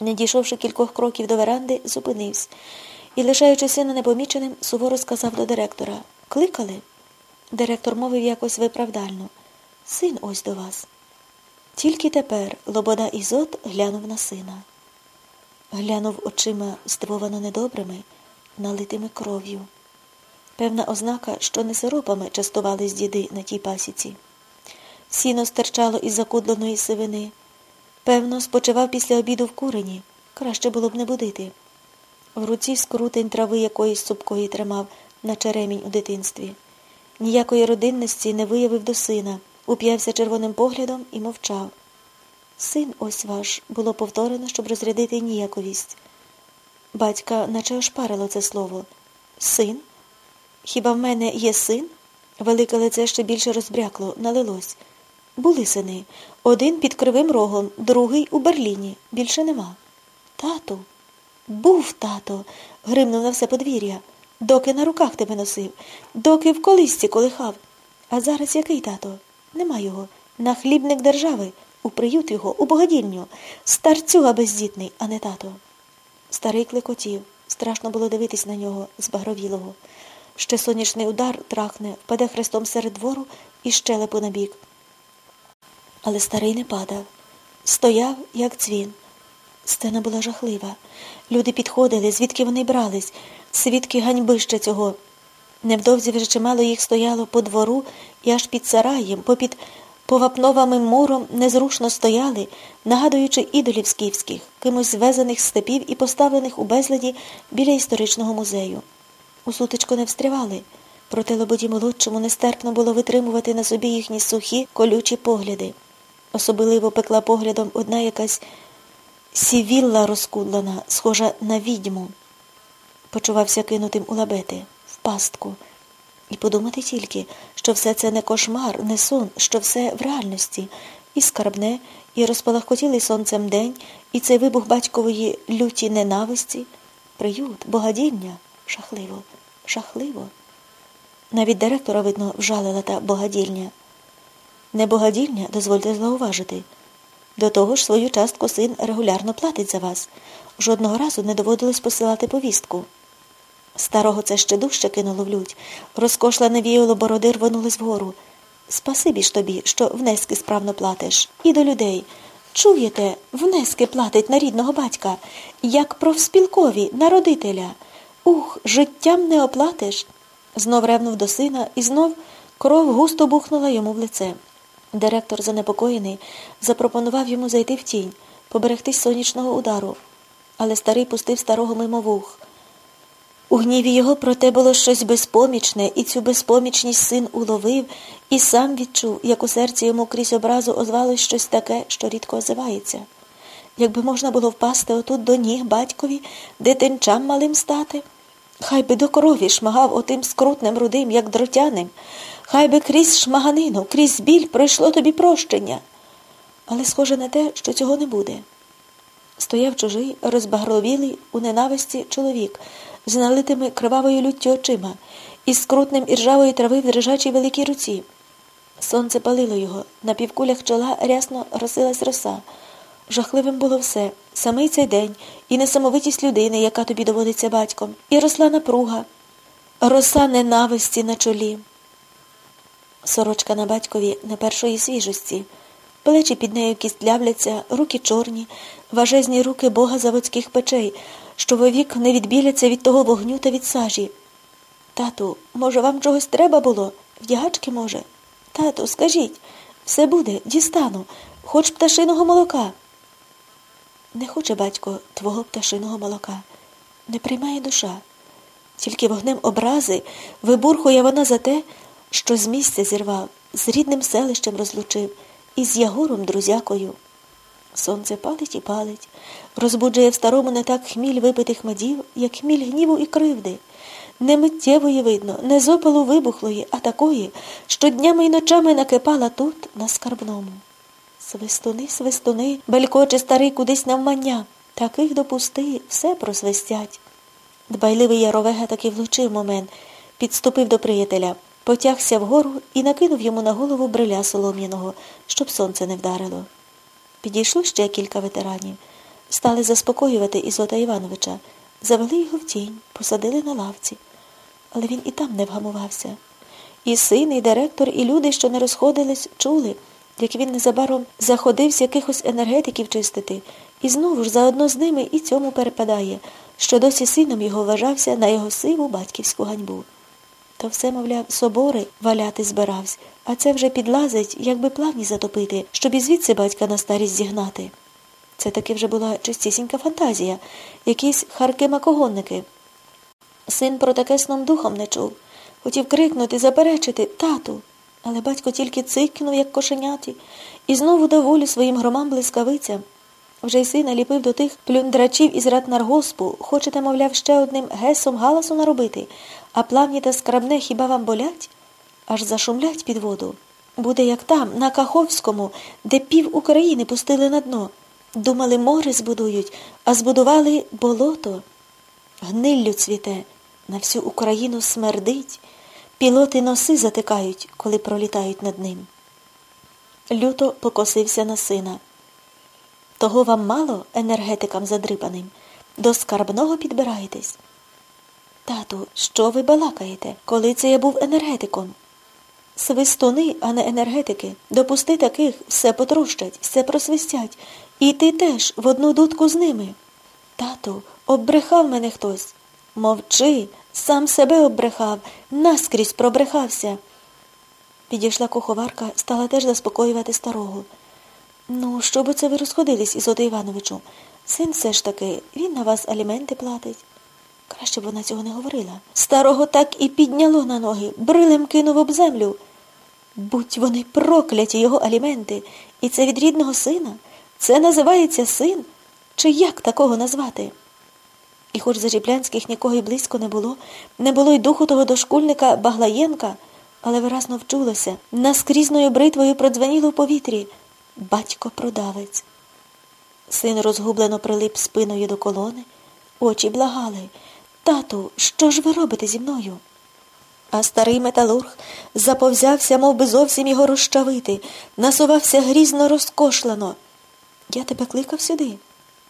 Не дійшовши кількох кроків до веранди, зупинився і, лишаючи сина непоміченим, суворо сказав до директора Кликали? Директор мовив якось виправдально. Син ось до вас. Тільки тепер Лобода Ізот глянув на сина. Глянув очима здивовано недобрими, налитими кров'ю. Певна ознака, що не сиропами частувались діди на тій пасіці. Сіно стирчало із закудленої сивини. Певно, спочивав після обіду в курені. Краще було б не будити. В руці скрутень трави якоїсь супкої тримав, на черемінь у дитинстві. Ніякої родинності не виявив до сина, уп'явся червоним поглядом і мовчав. Син ось ваш було повторено, щоб розрядити ніяковість. Батька наче ошпарило це слово. Син? Хіба в мене є син? Велике лице ще більше розбрякло, налилось. Були сини. Один під кривим рогом, другий у Берліні. Більше нема. Тату. Був тато, гримнув на все подвір'я. Доки на руках тебе носив, доки в колисці колихав. А зараз який тато? Нема його. На хлібник держави, у приют його, у богодільню. Старцюга бездітний, а не тато. Старий клекотів. Страшно було дивитись на нього з багровілого. Ще сонячний удар трахне, впаде хрестом серед двору і щелепу набік. Але старий не падав. Стояв, як дзвін. Сцена була жахлива. Люди підходили, звідки вони брались, свідки ганьби ще цього. Невдовзі вже чимало їх стояло по двору і аж під сараєм, попід повапновами муром незрушно стояли, нагадуючи ідолів скіфських, кимось звезених степів і поставлених у безладі біля історичного музею. У сутичку не встрівали, проте Лободі молодшому нестерпно було витримувати на собі їхні сухі, колючі погляди. Особливо пекла поглядом одна якась сівілла розкудлана, схожа на відьму. Почувався кинутим у лабети, в пастку. І подумати тільки, що все це не кошмар, не сон, що все в реальності, і скарбне, і розпалахкотілий сонцем день, і цей вибух батькової люті ненависті, приют, богадіння, жахливо, жахливо. Навіть директора, видно, вжалила та богадільня. Не богадільня, дозвольте зауважити. До того ж, свою частку син регулярно платить за вас. Жодного разу не доводилось посилати повістку. Старого це ще дужче кинуло в лють. Розкошлене віяло бороди рвонулись вгору. Спасибі ж тобі, що внески справно платиш. І до людей. Чуєте, внески платить на рідного батька, як профспілкові, на родителя. Ух, життям не оплатиш. Знов ревнув до сина, і знов кров густо бухнула йому в лице. Директор, занепокоєний, запропонував йому зайти в тінь, поберегтись сонячного удару. Але старий пустив старого мимо вух. У гніві його проте було щось безпомічне, і цю безпомічність син уловив і сам відчув, як у серці йому крізь образу озвалось щось таке, що рідко озивається. Якби можна було впасти отут до ніг батькові, дитинчам малим стати, хай би до крові шмагав отим скрутним рудим, як дротяним, хай би крізь шмаганину, крізь біль пройшло тобі прощення. Але схоже на те, що цього не буде. Стояв чужий, розбагровілий у ненависті чоловік з налитими кривавою люттю очима із скрутним іржавої трави в дрижачій великій руці. Сонце палило його, на півкулях чола рясно росилась роса. Жахливим було все самий цей день і несамовитість людини, яка тобі доводиться батьком, і росла напруга, роса ненависті на чолі. Сорочка на батькові не першої свіжості. Плечі під нею кістлявляться, руки чорні, важезні руки бога заводських печей, що вовік не відбіляться від того вогню та від сажі. Тату, може, вам чогось треба було? Вдягачки, може? Тату, скажіть, все буде, дістану, хоч пташиного молока. Не хоче батько твого пташиного молока, не приймає душа. Тільки вогнем образи вибурхує вона за те, що з місця зірвав, з рідним селищем розлучив і з Ягором друзякою. Сонце палить і палить, розбуджує в старому не так хміль випитих медів, як хміль гніву і кривди. Не миттєвої видно, не з вибухлої, а такої, що днями й ночами накипала тут, на скарбному. Свистуни, свистуни, белькоче старий кудись навмання. Таких допусти, все просвистять. Дбайливий Яровега таки влучив момент, підступив до приятеля, потягся вгору і накинув йому на голову бриля солом'яного, щоб сонце не вдарило. Підійшло ще кілька ветеранів. стали заспокоювати Ізота Івановича, завели його в тінь, посадили на лавці. Але він і там не вгамувався. І син, і директор, і люди, що не розходились, чули, як він незабаром заходився якихось енергетиків чистити, і знову ж заодно з ними і цьому перепадає, що досі сином його вважався на його сиву батьківську ганьбу. То все, мовляв, собори валяти збирався, а це вже підлазить, якби плавні затопити, щоб і звідси батька на старість зігнати. Це таки вже була чистісінька фантазія, якісь харки-макогонники. Син про таке сном духом не чув. Хотів крикнути, заперечити тату. Але батько тільки цикнув, як кошеняті, і знову дав своїм громам блискавицям. Вже й сина ліпив до тих плюндрачів із раднаргоспу, хочете, мовляв, ще одним гесом галасу наробити, а плавні та скрабне хіба вам болять? Аж зашумлять під воду. Буде, як там, на Каховському, де пів України пустили на дно. Думали, море збудують, а збудували болото. Гниллю цвіте, на всю Україну смердить, пілоти носи затикають, коли пролітають над ним. Люто покосився на сина. Того вам мало енергетикам задрипаним, до скарбного підбираєтесь. Тату, що ви балакаєте, коли це я був енергетиком? Свистуни, а не енергетики. Допусти таких, все потрущать, все просвистять. І ти теж в одну дудку з ними. Тату, оббрехав мене хтось. Мовчи, сам себе оббрехав, наскрізь пробрехався. Підійшла куховарка, стала теж заспокоювати старого. Ну, що би це ви розходились, Ізода Івановичу? Син все ж таки, він на вас аліменти платить. Краще б вона цього не говорила. Старого так і підняло на ноги, брилем кинув об землю. Будь вони прокляті його аліменти, і це від рідного сина. Це називається син? Чи як такого назвати? І хоч за Жіплянських нікого й близько не було, не було й духу того дошкульника Баглаєнка, але виразно вчулося, наскрізною бритвою продзвеніло в повітрі. Батько продавець. Син розгублено прилип спиною до колони, очі благали. Тату, що ж ви робите зі мною? А старий металург заповзявся, мов би зовсім його розчавити, насувався грізно розкошлено. Я тебе кликав сюди.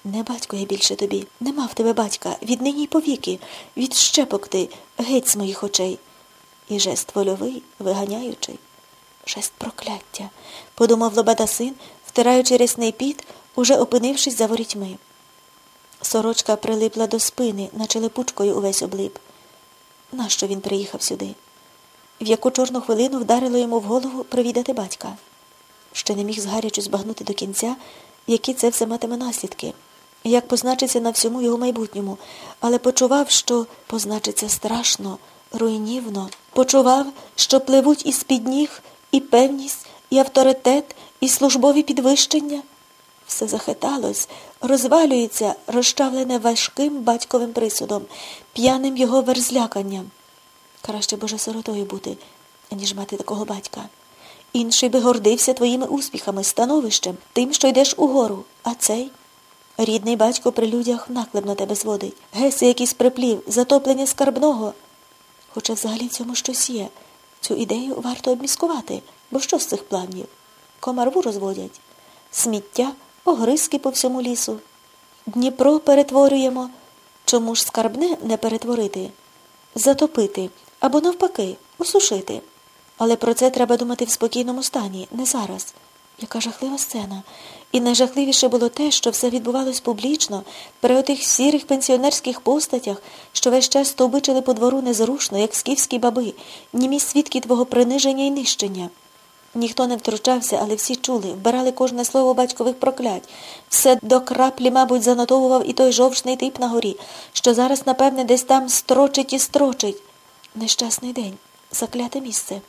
Не батько я більше тобі. Не мав тебе батька, віднині й повіки, від щепок ти, геть з моїх очей. І жест вольовий, виганяючий, жест прокляття, подумав Лобада син, втираючи рясний піт, уже опинившись за ворітьми. Сорочка прилипла до спини, наче липучкою увесь облип. Нащо він приїхав сюди? В яку чорну хвилину вдарило йому в голову провідати батька? Ще не міг згарячу збагнути до кінця, які це все матиме наслідки, як позначиться на всьому його майбутньому, але почував, що позначиться страшно, руйнівно, почував, що пливуть із під ніг і певність, і авторитет, і службові підвищення. Все захиталось, розвалюється, розчавлене важким батьковим присудом, п'яним його верзляканням. Краще Боже сиротою бути, ніж мати такого батька. Інший би гордився твоїми успіхами, становищем, тим, що йдеш угору, а цей рідний батько при людях наклеп на тебе зводить, геси якийсь приплів, затоплення скарбного. Хоча взагалі в цьому щось є. Цю ідею варто обміскувати, бо що з цих планів? Комарву розводять, сміття, огризки по всьому лісу. Дніпро перетворюємо. Чому ж скарбне не перетворити? Затопити або навпаки, усушити. Але про це треба думати в спокійному стані, не зараз. Яка жахлива сцена. І найжахливіше було те, що все відбувалось публічно, при отих сірих пенсіонерських постатях, що весь час стовбичили по двору незрушно, як скіфські баби, німі свідки твого приниження і нищення. Ніхто не втручався, але всі чули, вбирали кожне слово батькових проклять. Все до краплі, мабуть, занотовував і той жовчний тип на горі, що зараз, напевне, десь там строчить і строчить. Нещасний день, закляте місце.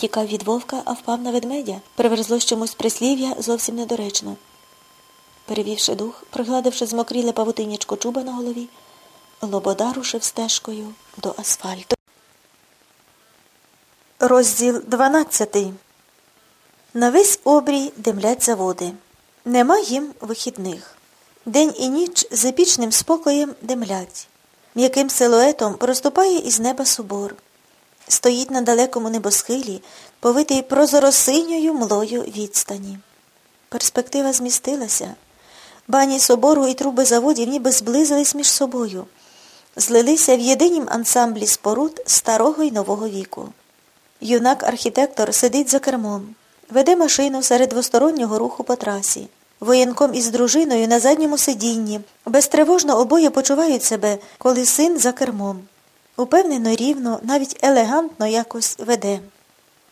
Тікав від вовка, а впав на ведмедя. Приверзлось чомусь прислів'я зовсім недоречно. Перевівши дух, пригладивши змокріле павутинячко чуба на голові, Лобода рушив стежкою до асфальту. Розділ дванадцятий. На весь обрій димлять заводи. Нема їм вихідних. День і ніч з епічним спокоєм димлять. М'яким силуетом проступає із неба собор. Стоїть на далекому небосхилі, повитий прозоросиньою млою відстані. Перспектива змістилася. Бані собору і труби заводів ніби зблизились між собою, злилися в єдинім ансамблі споруд старого й нового віку. Юнак-архітектор сидить за кермом, веде машину серед двостороннього руху по трасі. Воєнком із дружиною на задньому сидінні. Безтривожно обоє почувають себе, коли син за кермом. Упевнено рівно, навіть елегантно якось веде.